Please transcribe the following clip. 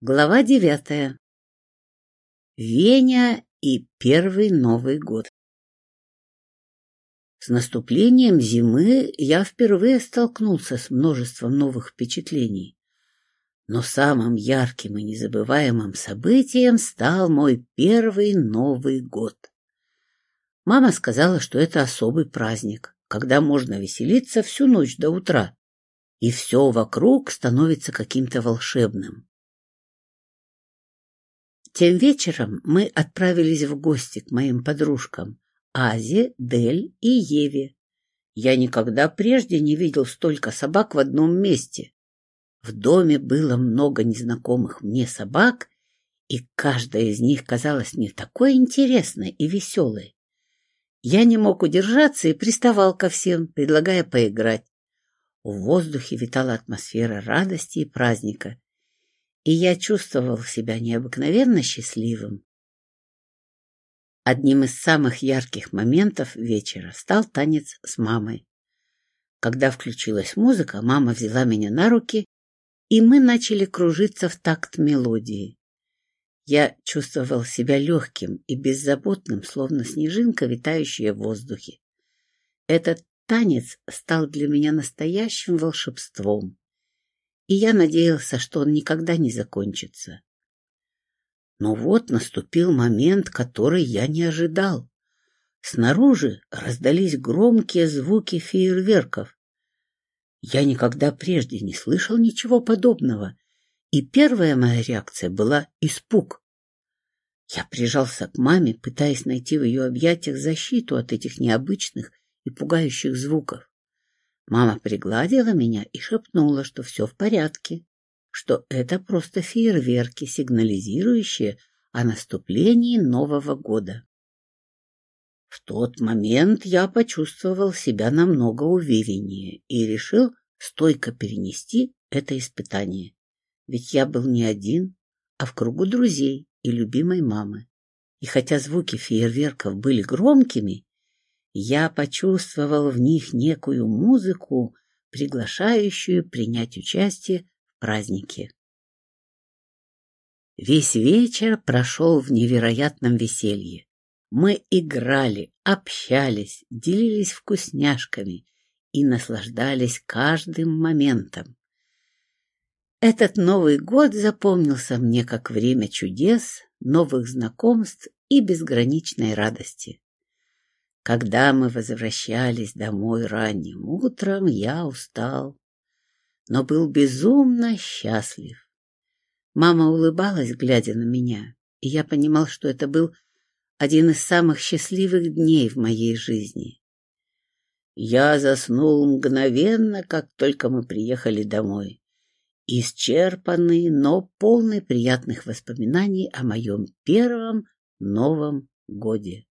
Глава девятая. Веня и первый Новый год. С наступлением зимы я впервые столкнулся с множеством новых впечатлений. Но самым ярким и незабываемым событием стал мой первый Новый год. Мама сказала, что это особый праздник, когда можно веселиться всю ночь до утра, и все вокруг становится каким-то волшебным. Тем вечером мы отправились в гости к моим подружкам Азе, Дель и Еве. Я никогда прежде не видел столько собак в одном месте. В доме было много незнакомых мне собак, и каждая из них казалась мне такой интересной и веселой. Я не мог удержаться и приставал ко всем, предлагая поиграть. В воздухе витала атмосфера радости и праздника, и я чувствовал себя необыкновенно счастливым. Одним из самых ярких моментов вечера стал танец с мамой. Когда включилась музыка, мама взяла меня на руки, и мы начали кружиться в такт мелодии. Я чувствовал себя легким и беззаботным, словно снежинка, витающая в воздухе. Этот танец стал для меня настоящим волшебством и я надеялся, что он никогда не закончится. Но вот наступил момент, который я не ожидал. Снаружи раздались громкие звуки фейерверков. Я никогда прежде не слышал ничего подобного, и первая моя реакция была испуг. Я прижался к маме, пытаясь найти в ее объятиях защиту от этих необычных и пугающих звуков. Мама пригладила меня и шепнула, что все в порядке, что это просто фейерверки, сигнализирующие о наступлении Нового года. В тот момент я почувствовал себя намного увереннее и решил стойко перенести это испытание. Ведь я был не один, а в кругу друзей и любимой мамы. И хотя звуки фейерверков были громкими, я почувствовал в них некую музыку, приглашающую принять участие в празднике. Весь вечер прошел в невероятном веселье. Мы играли, общались, делились вкусняшками и наслаждались каждым моментом. Этот Новый год запомнился мне как время чудес, новых знакомств и безграничной радости. Когда мы возвращались домой ранним утром, я устал, но был безумно счастлив. Мама улыбалась, глядя на меня, и я понимал, что это был один из самых счастливых дней в моей жизни. Я заснул мгновенно, как только мы приехали домой, исчерпанный, но полный приятных воспоминаний о моем первом Новом годе.